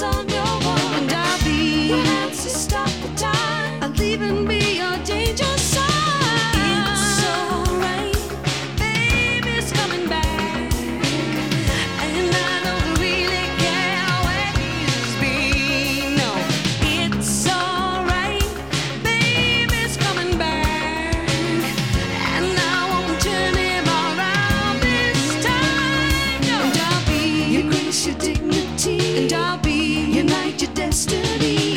flowers Kennedy.